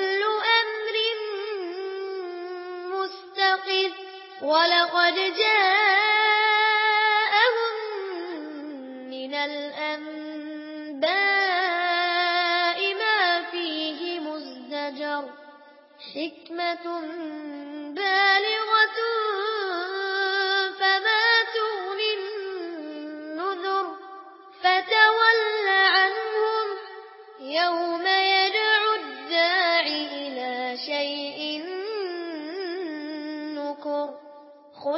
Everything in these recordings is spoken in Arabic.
كل أمر مستقر ولقد جاءهم من الأنباء ما فيه مزدجر حكمة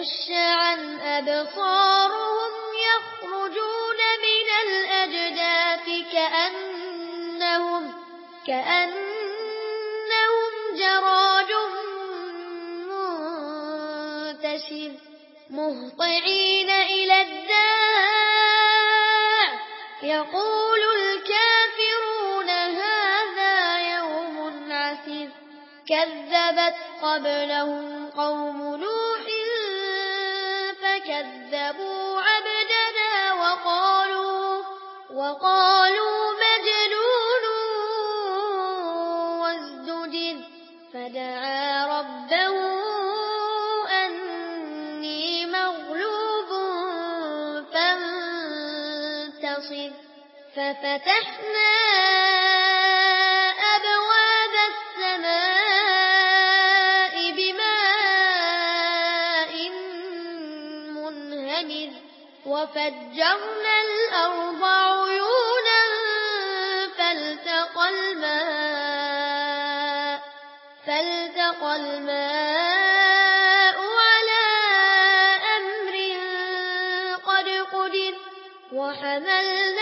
تغش عن أبصارهم يخرجون من الأجداف كأنهم, كأنهم جراج منتشر مهطعين إلى الداع يقول الكافرون هذا يوم عسير. كذبت قبلهم قوم كذبوا عبدنا وقالوا وقالوا مجنون وازدجر فدعا ربه أني مغلوب فانتصر ففتحنا فجرنا الأرض عيونا فالتقى الماء, فالتقى الماء على أمر قد قدر وحملنا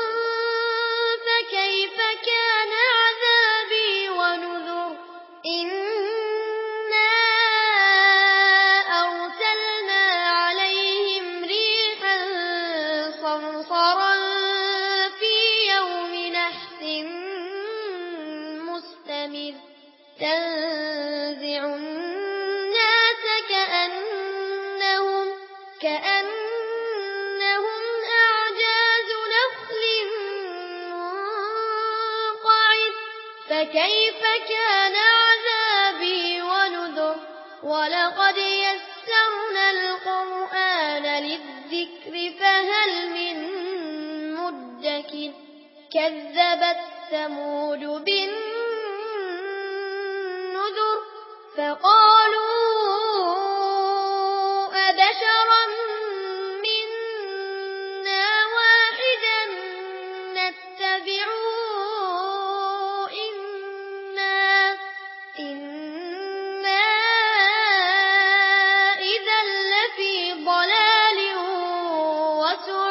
تنزع الناس كأنهم, كأنهم أعجاز نخل منقعد. فكيف كان عذابي ونذر؟ ولقد يسرنا القرآن للذكر فهل من مدكر؟ كذبت ثمود بالنسبة فقالوا أبشرا منا واحدا نتبعه إنا, إنا إذا لفي ضلال وسعر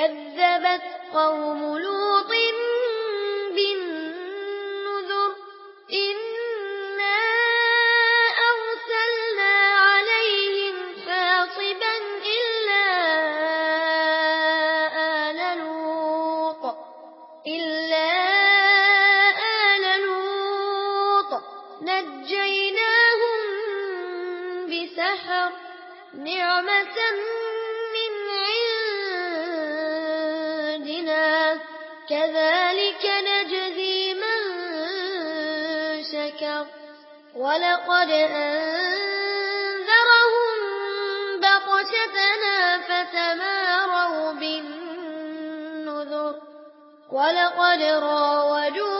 كذبت قوم كذلك نجزي من شكر ولقد أنذرهم بطشتنا فتماروا بالنذر ولقد راودوا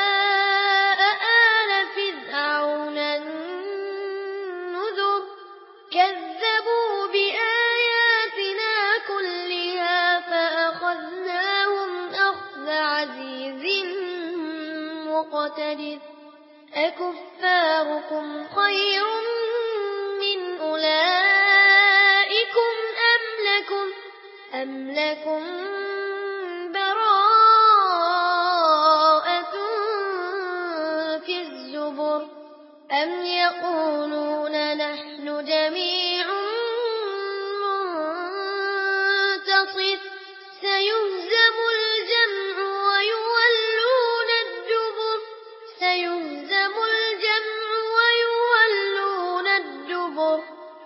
عزيز مقتدر أكفاركم خير من أولئكم أم لكم, أم لكم براءة في الزبر أم يقولون نحن جميع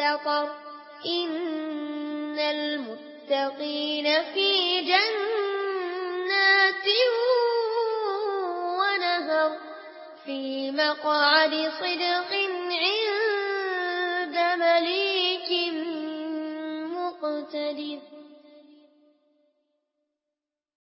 سقر إن المتقين في جنات ونهر في مقعد صدق عند مليك.